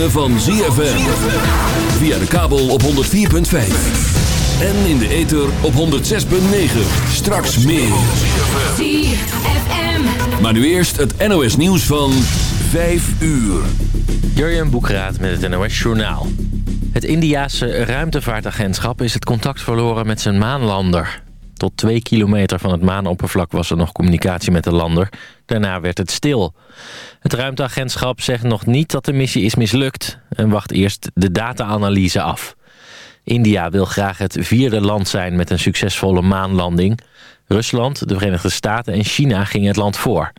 ritme van ZFM. Via de kabel op 104.5. En in de ether op 106.9. Straks meer. ZFM. Maar nu eerst het NOS nieuws van 5 uur. Jurjen Boekraat met het NOS Journaal. Het Indiase ruimtevaartagentschap is het contact verloren met zijn maanlander. Tot twee kilometer van het maanoppervlak was er nog communicatie met de lander. Daarna werd het stil. Het ruimteagentschap zegt nog niet dat de missie is mislukt... en wacht eerst de data-analyse af. India wil graag het vierde land zijn met een succesvolle maanlanding. Rusland, de Verenigde Staten en China gingen het land voor.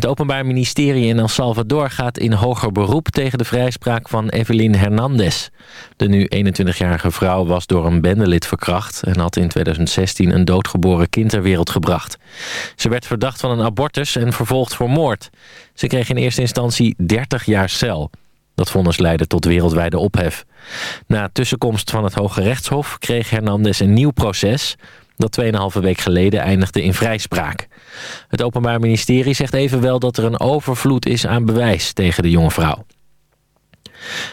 Het Openbaar Ministerie in El Salvador gaat in hoger beroep tegen de vrijspraak van Evelyn Hernandez. De nu 21-jarige vrouw was door een bendelid verkracht en had in 2016 een doodgeboren kind ter wereld gebracht. Ze werd verdacht van een abortus en vervolgd voor moord. Ze kreeg in eerste instantie 30 jaar cel. Dat vonnis leidde tot wereldwijde ophef. Na tussenkomst van het Hoge Rechtshof kreeg Hernandez een nieuw proces dat 2,5 week geleden eindigde in vrijspraak. Het Openbaar Ministerie zegt evenwel dat er een overvloed is aan bewijs tegen de jonge vrouw.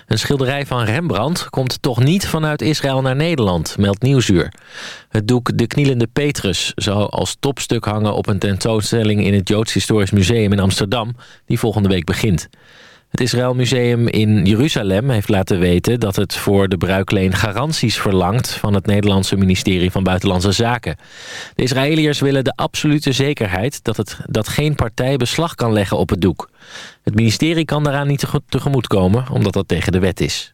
Een schilderij van Rembrandt komt toch niet vanuit Israël naar Nederland, meldt Nieuwsuur. Het doek De Knielende Petrus zou als topstuk hangen op een tentoonstelling in het Joods Historisch Museum in Amsterdam, die volgende week begint. Het Israël Museum in Jeruzalem heeft laten weten dat het voor de bruikleen garanties verlangt van het Nederlandse ministerie van Buitenlandse Zaken. De Israëliërs willen de absolute zekerheid dat, het, dat geen partij beslag kan leggen op het doek. Het ministerie kan daaraan niet tege- tegemoetkomen, omdat dat tegen de wet is.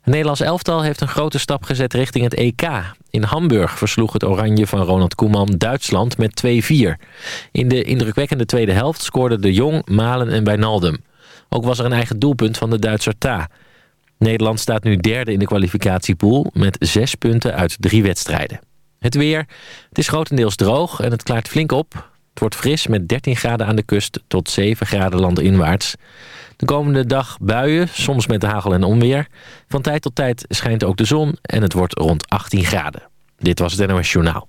Het Nederlands elftal heeft een grote stap gezet richting het EK. In Hamburg versloeg het oranje van Ronald Koeman Duitsland met 2-4. In de indrukwekkende tweede helft scoorden de Jong, Malen en Wijnaldum. Ook was er een eigen doelpunt van de Duitser Ta. Nederland staat nu derde in de kwalificatiepool met zes punten uit drie wedstrijden. Het weer. Het is grotendeels droog en het klaart flink op. Het wordt fris met 13 graden aan de kust tot 7 graden landinwaarts. De komende dag buien, soms met hagel en onweer. Van tijd tot tijd schijnt ook de zon en het wordt rond 18 graden. Dit was het NOS Journaal.